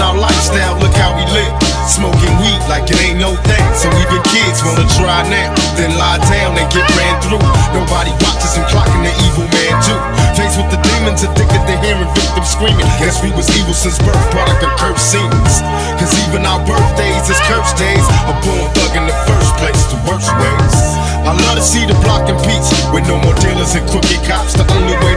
our lifestyle, look how we live, Smoking weed like it ain't no thing. So even kids wanna try now. Then lie down and get ran through. Nobody watches and clocking the evil man too. Faced with the demons, addicted to hearing victims screaming. Guess we was evil since birth, product of cursed scenes. Cause even our birthdays is cursed days. A born thug in the first place, the worst ways. I love to see the block in peace with no more dealers and crooked cops. The only way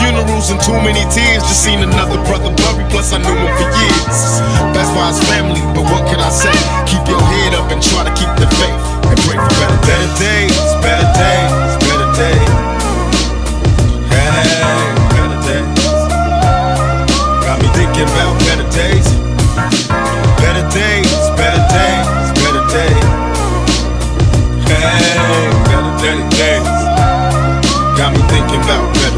funerals and too many tears. Just seen another brother bury, plus I knew him for years. That's why it's family, but what can I say? Keep your head up and try to keep the faith and pray for better. Better days, better days, better days. Hey, better days. Got me thinking about better days. Better days, better days, better days. Hey, better, days. Got me thinking about better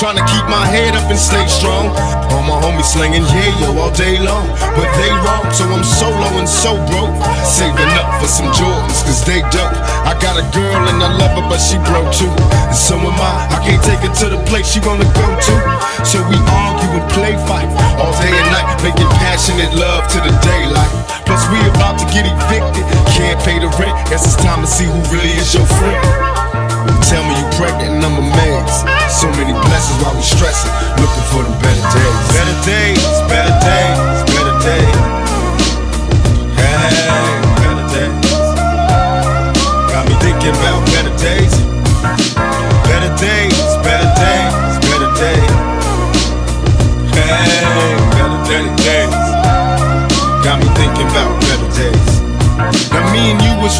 Trying to keep my head up and stay strong. All my homies slinging yeah yo all day long, but they wrong, so I'm solo and so broke. Saving up for some Jordans, cause they dope. I got a girl and I love her, but she broke too. And so am I. I can't take her to the place she wanna go to. So we argue and play fight all day and night, making passionate love to the daylight. Get evicted, can't pay the rent. Guess it's time to see who really is your friend. Tell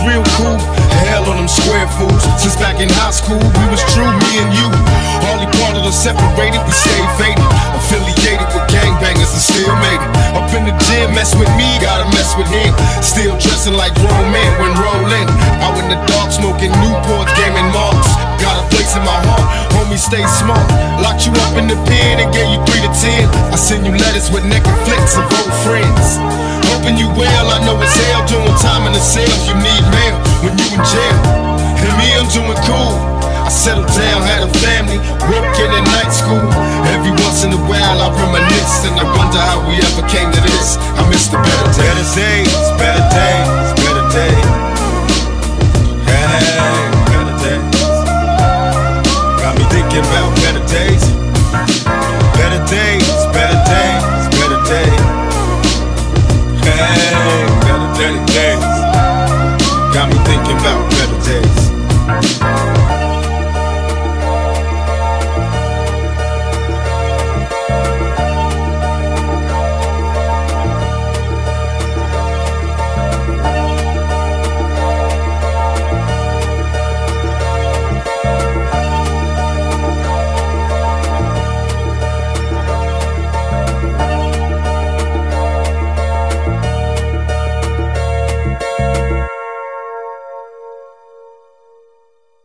real cool. Hell on them square fools. Since back in high school, we was true, me and you. Only part of the separated, we stayed faded. Affiliated with gangbangers and still made it. Up in the gym, mess with me, gotta mess with him. Still dressing like grown men when rolling. Out in the dark, smoking Newports, gaming marks. Got a place in my heart, homie, stay smart. Locked you up in the pen and gave you three to ten. I send you letters with naked flicks of old friends hoping you well. I know it's hell doing time in the cells. You need mail when you in jail. And me, I'm doing cool. I settled down, had a family, working in night school. Every once in a while I reminisce and I wonder how we ever came to this. I miss the better days. Better days, better days, better days. Hey, better days. Got me thinking about better days. Better days, better days, Got me thinking about better days.